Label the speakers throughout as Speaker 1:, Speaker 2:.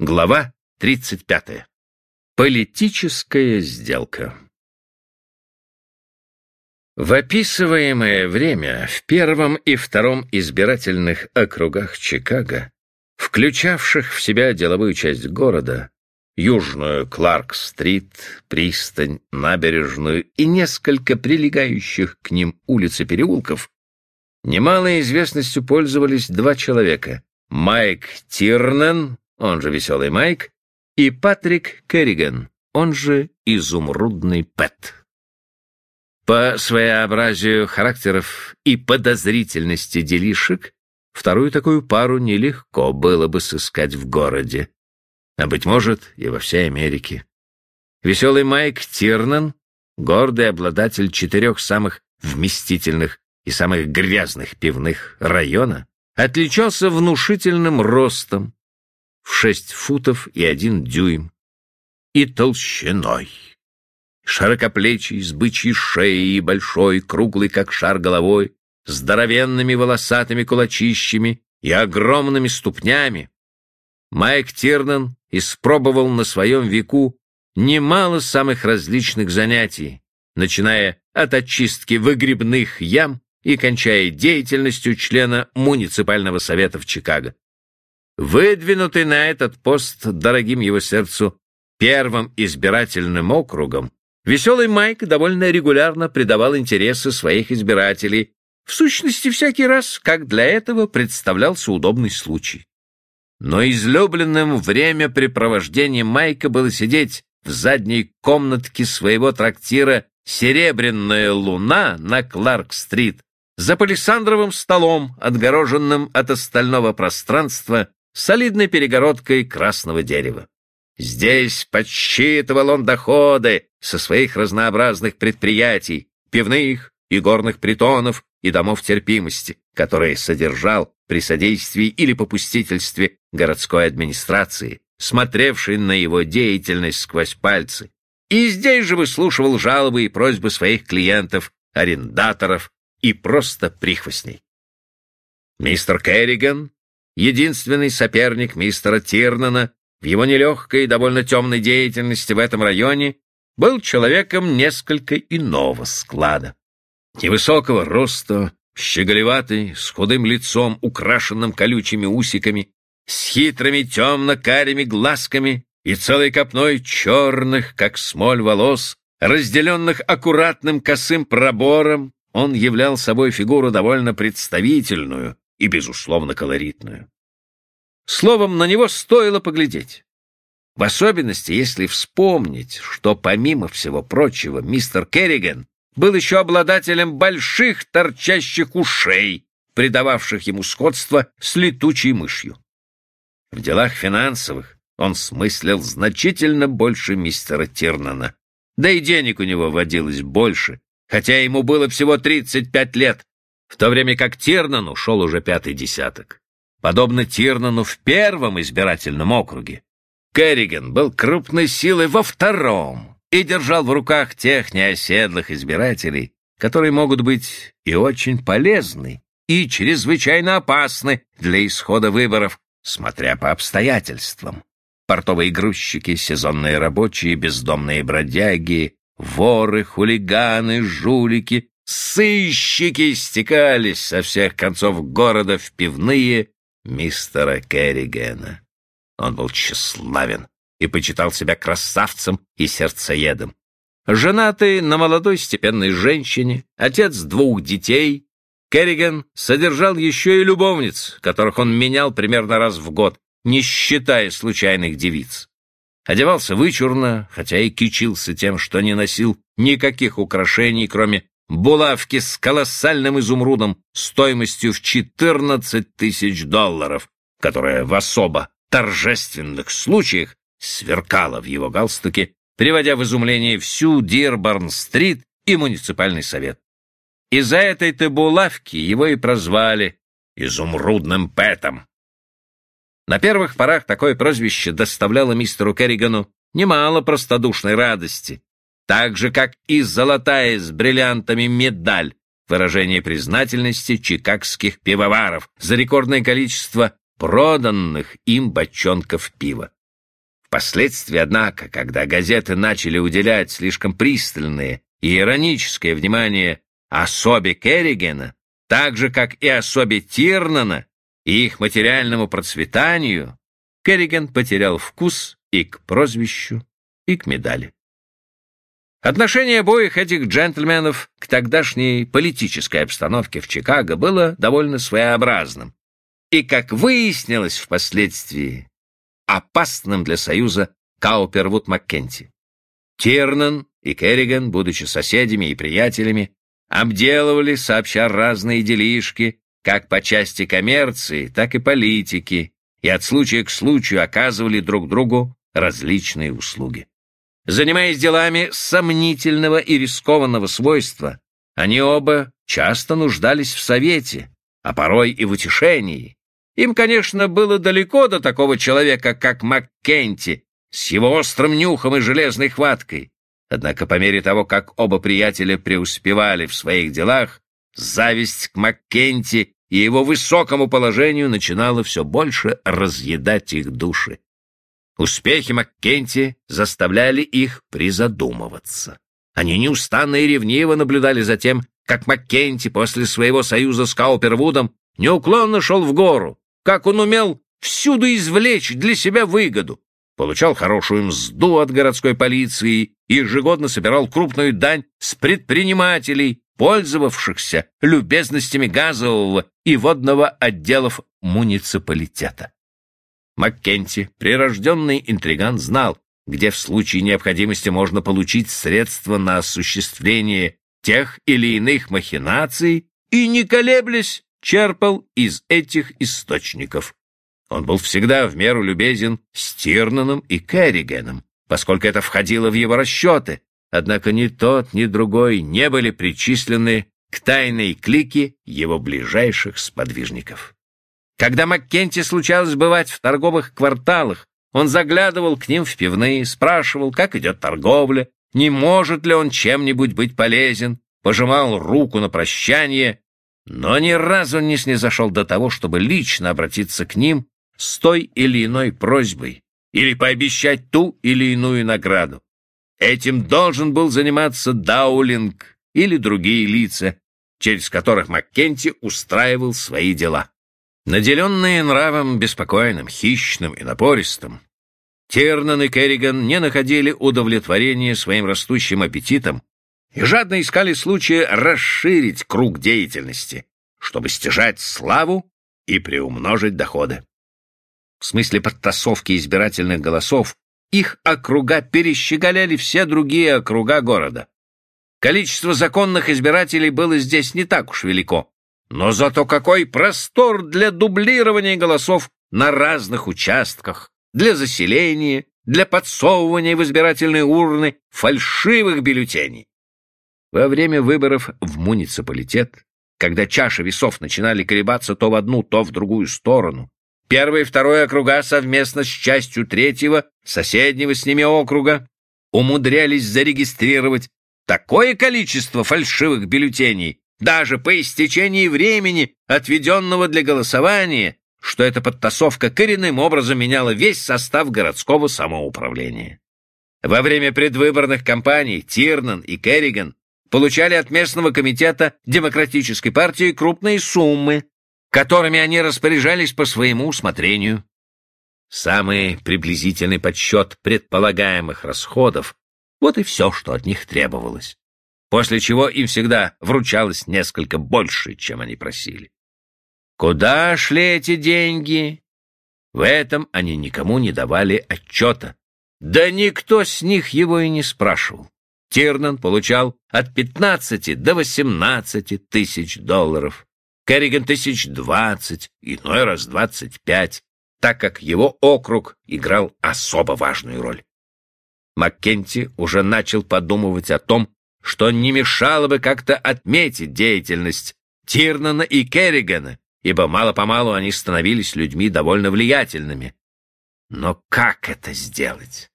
Speaker 1: Глава 35. Политическая сделка. В описываемое время в первом и втором избирательных округах Чикаго, включавших в себя деловую часть города, южную Кларк-стрит, пристань, набережную и несколько прилегающих к ним улиц и переулков, немалой известностью пользовались два человека — Майк Тирнен, он же Веселый Майк, и Патрик Керриган, он же Изумрудный Пэт. По своеобразию характеров и подозрительности делишек вторую такую пару нелегко было бы сыскать в городе, а, быть может, и во всей Америке. Веселый Майк Тирнан, гордый обладатель четырех самых вместительных и самых грязных пивных района, отличался внушительным ростом, в шесть футов и один дюйм, и толщиной. Широкоплечий, с бычьей шеей и большой, круглый, как шар головой, здоровенными волосатыми кулачищами и огромными ступнями. Майк Тирнан испробовал на своем веку немало самых различных занятий, начиная от очистки выгребных ям и кончая деятельностью члена муниципального совета в Чикаго выдвинутый на этот пост дорогим его сердцу первым избирательным округом, веселый Майк довольно регулярно придавал интересы своих избирателей, в сущности, всякий раз, как для этого представлялся удобный случай. Но излюбленным времяпрепровождением Майка было сидеть в задней комнатке своего трактира «Серебряная луна» на Кларк-стрит за палисандровым столом, отгороженным от остального пространства солидной перегородкой красного дерева. Здесь подсчитывал он доходы со своих разнообразных предприятий, пивных и горных притонов и домов терпимости, которые содержал при содействии или попустительстве городской администрации, смотревшей на его деятельность сквозь пальцы. И здесь же выслушивал жалобы и просьбы своих клиентов, арендаторов и просто прихвостней. Мистер Керриган единственный соперник мистера Тирнана в его нелегкой и довольно темной деятельности в этом районе, был человеком несколько иного склада. Невысокого роста, щеголеватый, с худым лицом, украшенным колючими усиками, с хитрыми темно-карими глазками и целой копной черных, как смоль, волос, разделенных аккуратным косым пробором, он являл собой фигуру довольно представительную, и, безусловно, колоритную. Словом, на него стоило поглядеть. В особенности, если вспомнить, что, помимо всего прочего, мистер Керриган был еще обладателем больших торчащих ушей, придававших ему сходство с летучей мышью. В делах финансовых он смыслил значительно больше мистера Тирнана, да и денег у него водилось больше, хотя ему было всего 35 лет, в то время как Тирнан ушел уже пятый десяток. Подобно Тирнану в первом избирательном округе, Керриган был крупной силой во втором и держал в руках тех неоседлых избирателей, которые могут быть и очень полезны, и чрезвычайно опасны для исхода выборов, смотря по обстоятельствам. Портовые грузчики, сезонные рабочие, бездомные бродяги, воры, хулиганы, жулики, Сыщики стекались со всех концов города в пивные мистера Керригена. Он был тщеславен и почитал себя красавцем и сердцеедом. Женатый на молодой степенной женщине, отец двух детей, Керриган содержал еще и любовниц, которых он менял примерно раз в год, не считая случайных девиц. Одевался вычурно, хотя и кичился тем, что не носил никаких украшений, кроме булавки с колоссальным изумрудом стоимостью в 14 тысяч долларов, которая в особо торжественных случаях сверкала в его галстуке, приводя в изумление всю Дирборн-стрит и муниципальный совет. Из-за этой-то булавки его и прозвали «изумрудным Пэтом». На первых порах такое прозвище доставляло мистеру Керригану немало простодушной радости, так же, как и золотая с бриллиантами медаль, выражение признательности чикагских пивоваров за рекордное количество проданных им бочонков пива. Впоследствии, однако, когда газеты начали уделять слишком пристальное и ироническое внимание особе Керригена, так же, как и особе Тирнана и их материальному процветанию, Керриген потерял вкус и к прозвищу, и к медали. Отношение обоих этих джентльменов к тогдашней политической обстановке в Чикаго было довольно своеобразным и, как выяснилось впоследствии, опасным для союза Каупервуд-Маккенти. Тирнан и Керриган, будучи соседями и приятелями, обделывали сообща разные делишки, как по части коммерции, так и политики, и от случая к случаю оказывали друг другу различные услуги. Занимаясь делами сомнительного и рискованного свойства, они оба часто нуждались в совете, а порой и в утешении. Им, конечно, было далеко до такого человека, как Маккенти, с его острым нюхом и железной хваткой. Однако по мере того, как оба приятеля преуспевали в своих делах, зависть к Маккенти и его высокому положению начинала все больше разъедать их души. Успехи Маккенти заставляли их призадумываться. Они неустанно и ревниво наблюдали за тем, как Маккенти после своего союза с Каупервудом неуклонно шел в гору, как он умел всюду извлечь для себя выгоду, получал хорошую мзду от городской полиции и ежегодно собирал крупную дань с предпринимателей, пользовавшихся любезностями газового и водного отделов муниципалитета. Маккенти, прирожденный интриган, знал, где в случае необходимости можно получить средства на осуществление тех или иных махинаций и, не колеблясь, черпал из этих источников. Он был всегда в меру любезен с Тирнаном и Керригеном, поскольку это входило в его расчеты, однако ни тот, ни другой не были причислены к тайной клике его ближайших сподвижников. Когда Маккенти случалось бывать в торговых кварталах, он заглядывал к ним в пивные, спрашивал, как идет торговля, не может ли он чем-нибудь быть полезен, пожимал руку на прощание, но ни разу не снизошел до того, чтобы лично обратиться к ним с той или иной просьбой или пообещать ту или иную награду. Этим должен был заниматься Даулинг или другие лица, через которых Маккенти устраивал свои дела. Наделенные нравом беспокойным, хищным и напористым, Тернан и Керриган не находили удовлетворения своим растущим аппетитом и жадно искали случая расширить круг деятельности, чтобы стяжать славу и приумножить доходы. В смысле подтасовки избирательных голосов их округа перещеголяли все другие округа города. Количество законных избирателей было здесь не так уж велико, но зато какой простор для дублирования голосов на разных участках, для заселения, для подсовывания в избирательные урны фальшивых бюллетеней. Во время выборов в муниципалитет, когда чаши весов начинали колебаться то в одну, то в другую сторону, первый и второй округа совместно с частью третьего, соседнего с ними округа, умудрялись зарегистрировать такое количество фальшивых бюллетеней, даже по истечении времени, отведенного для голосования, что эта подтасовка коренным образом меняла весь состав городского самоуправления. Во время предвыборных кампаний Тирнан и Керриган получали от местного комитета Демократической партии крупные суммы, которыми они распоряжались по своему усмотрению. Самый приблизительный подсчет предполагаемых расходов — вот и все, что от них требовалось после чего им всегда вручалось несколько больше, чем они просили. Куда шли эти деньги? В этом они никому не давали отчета. Да никто с них его и не спрашивал. Тирнан получал от 15 до 18 тысяч долларов, Керриган тысяч двадцать, иной раз двадцать пять, так как его округ играл особо важную роль. Маккенти уже начал подумывать о том, что не мешало бы как-то отметить деятельность Тирнана и Керригана, ибо мало-помалу они становились людьми довольно влиятельными. Но как это сделать?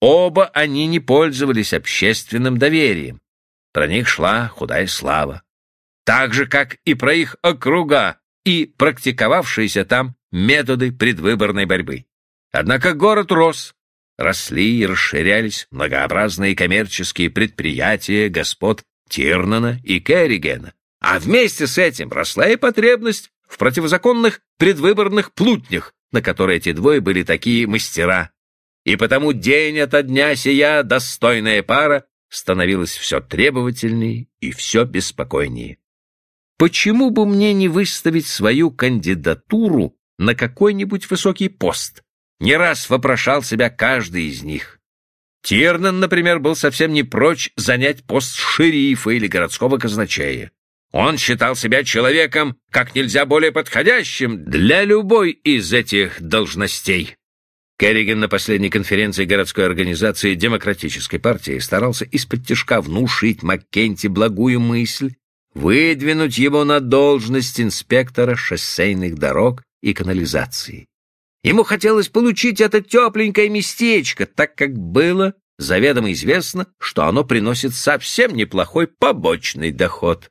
Speaker 1: Оба они не пользовались общественным доверием. Про них шла худая слава. Так же, как и про их округа и практиковавшиеся там методы предвыборной борьбы. Однако город рос, росли и расширялись многообразные коммерческие предприятия господ Тирнана и Керригена, а вместе с этим росла и потребность в противозаконных предвыборных плутнях, на которые эти двое были такие мастера. И потому день ото дня сия достойная пара становилась все требовательнее и все беспокойнее. Почему бы мне не выставить свою кандидатуру на какой-нибудь высокий пост? Не раз вопрошал себя каждый из них. Тирнан, например, был совсем не прочь занять пост шерифа или городского казначея. Он считал себя человеком как нельзя более подходящим для любой из этих должностей. Керриган на последней конференции городской организации Демократической партии старался из-под тяжка внушить Маккенти благую мысль, выдвинуть его на должность инспектора шоссейных дорог и канализации. Ему хотелось получить это тепленькое местечко, так как было заведомо известно, что оно приносит совсем неплохой побочный доход.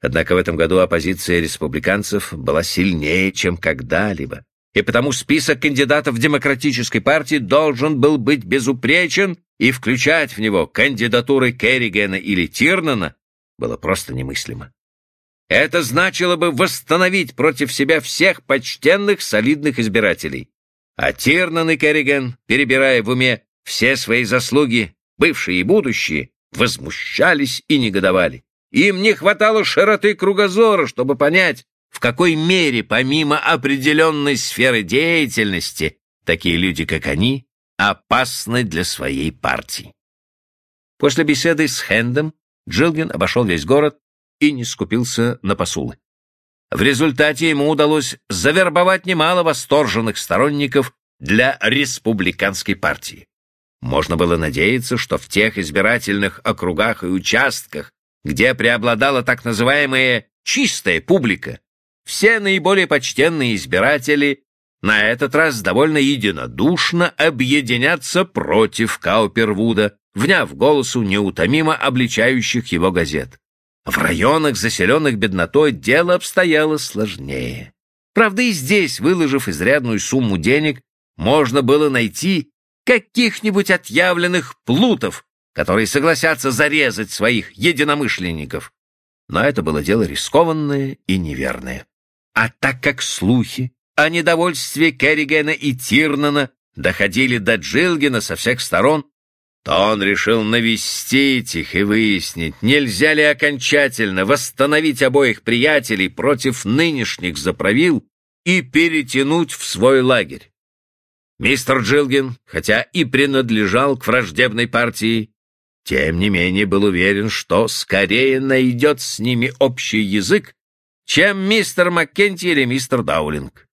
Speaker 1: Однако в этом году оппозиция республиканцев была сильнее, чем когда-либо и потому список кандидатов Демократической партии должен был быть безупречен, и включать в него кандидатуры Керригена или Тирнана было просто немыслимо. Это значило бы восстановить против себя всех почтенных, солидных избирателей. А Тирнан и Керриген, перебирая в уме все свои заслуги, бывшие и будущие, возмущались и негодовали. Им не хватало широты кругозора, чтобы понять, в какой мере, помимо определенной сферы деятельности, такие люди, как они, опасны для своей партии. После беседы с Хендом Джилген обошел весь город и не скупился на посулы. В результате ему удалось завербовать немало восторженных сторонников для республиканской партии. Можно было надеяться, что в тех избирательных округах и участках, где преобладала так называемая «чистая публика», все наиболее почтенные избиратели на этот раз довольно единодушно объединятся против Каупервуда, вняв голосу неутомимо обличающих его газет. В районах, заселенных беднотой, дело обстояло сложнее. Правда, и здесь, выложив изрядную сумму денег, можно было найти каких-нибудь отъявленных плутов, которые согласятся зарезать своих единомышленников. Но это было дело рискованное и неверное. А так как слухи о недовольстве Керригена и Тирнана доходили до Джилгена со всех сторон, то он решил навестить их и выяснить, нельзя ли окончательно восстановить обоих приятелей против нынешних заправил и перетянуть в свой лагерь. Мистер Джилген, хотя и принадлежал к враждебной партии, тем не менее был уверен, что скорее найдет с ними общий язык, чем мистер Маккенти или мистер Даулинг.